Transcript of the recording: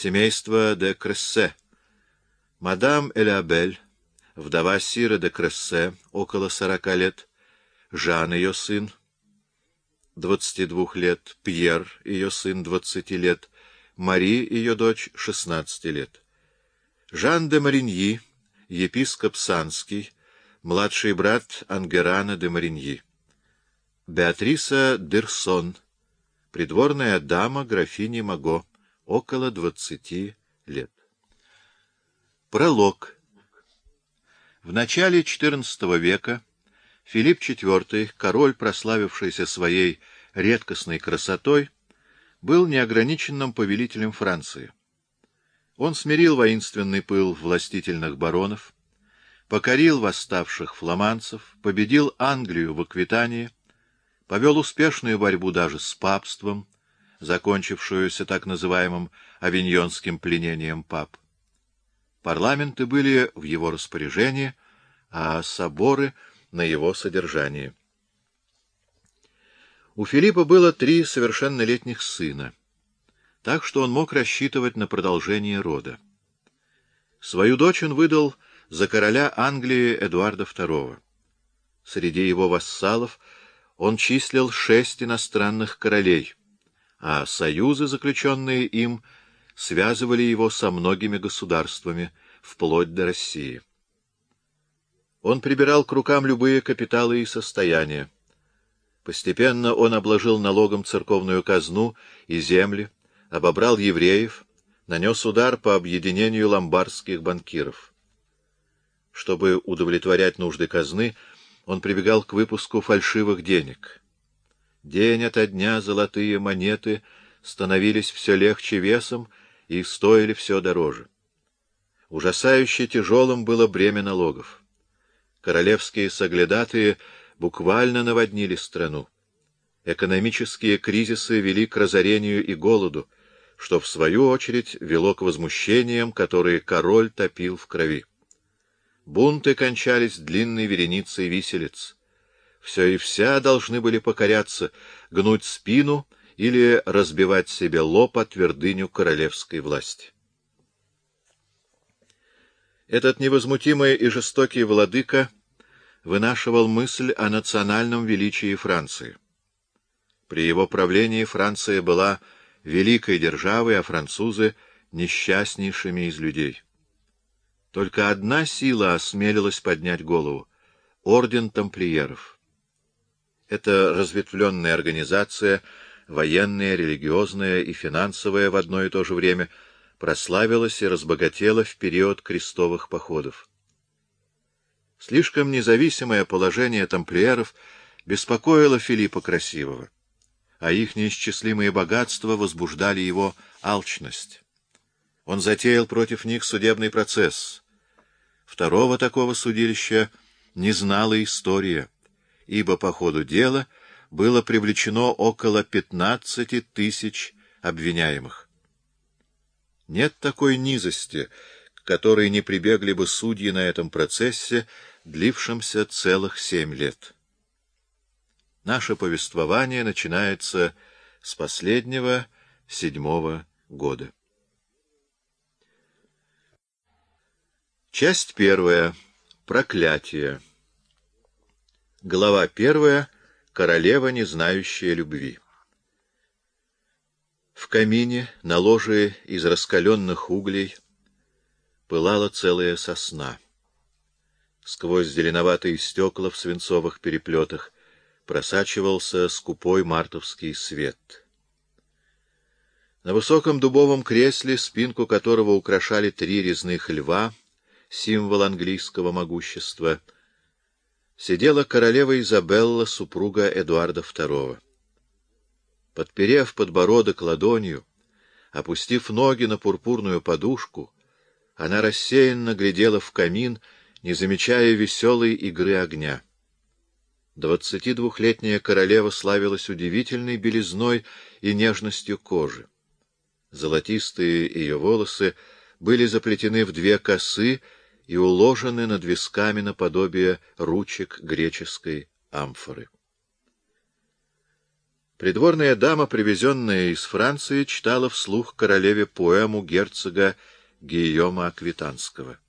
Семейство де Крессе. Мадам Элябель, вдова Сира де Крессе, около сорока лет, Жан, ее сын, двадцати двух лет, Пьер, ее сын, двадцати лет, Мари, ее дочь, шестнадцати лет. Жан де Мариньи, епископ Санский, младший брат Ангерана де Мариньи. Беатриса Дерсон, придворная дама графини Маго, около двадцати лет. Пролог. В начале XIV века Филипп IV, король, прославившийся своей редкостной красотой, был неограниченным повелителем Франции. Он смирил воинственный пыл властительных баронов, покорил восставших фламандцев, победил Англию в Аквитании, повел успешную борьбу даже с папством, закончившуюся так называемым авиньонским пленением пап. Парламенты были в его распоряжении, а соборы — на его содержании. У Филиппа было три совершеннолетних сына, так что он мог рассчитывать на продолжение рода. Свою дочь он выдал за короля Англии Эдуарда II. Среди его вассалов — он числил шесть иностранных королей, а союзы, заключенные им, связывали его со многими государствами, вплоть до России. Он прибирал к рукам любые капиталы и состояния. Постепенно он обложил налогом церковную казну и земли, обобрал евреев, нанес удар по объединению ломбардских банкиров. Чтобы удовлетворять нужды казны, он прибегал к выпуску фальшивых денег. День ото дня золотые монеты становились все легче весом и стоили все дороже. Ужасающе тяжелым было бремя налогов. Королевские соглядатые буквально наводнили страну. Экономические кризисы вели к разорению и голоду, что, в свою очередь, вело к возмущениям, которые король топил в крови. Бунты кончались длинной вереницей виселиц. Все и вся должны были покоряться, гнуть спину или разбивать себе лоб о твердыню королевской власти. Этот невозмутимый и жестокий владыка вынашивал мысль о национальном величии Франции. При его правлении Франция была великой державой, а французы — несчастнейшими из людей. Только одна сила осмелилась поднять голову — Орден Тамплиеров. Эта разветвленная организация, военная, религиозная и финансовая в одно и то же время, прославилась и разбогатела в период крестовых походов. Слишком независимое положение тамплиеров беспокоило Филиппа Красивого, а их неисчислимые богатства возбуждали его алчность. Он затеял против них судебный процесс. Второго такого судилища не знала история, ибо по ходу дела было привлечено около пятнадцати тысяч обвиняемых. Нет такой низости, к которой не прибегли бы судьи на этом процессе, длившемся целых семь лет. Наше повествование начинается с последнего седьмого года. Часть первая. Проклятие. Глава первая. Королева, не знающая любви. В камине, на ложе из раскаленных углей, пылала целая сосна. Сквозь зеленоватые стекла в свинцовых переплетах просачивался скупой мартовский свет. На высоком дубовом кресле, спинку которого украшали три резных льва, символ английского могущества, сидела королева Изабелла, супруга Эдуарда II. Подперев подбородок ладонью, опустив ноги на пурпурную подушку, она рассеянно глядела в камин, не замечая веселой игры огня. Двадцатидвухлетняя королева славилась удивительной белизной и нежностью кожи. Золотистые ее волосы были заплетены в две косы и уложены над висками наподобие ручек греческой амфоры. Придворная дама, привезенная из Франции, читала вслух королеве поэму герцога Гийома Аквитанского.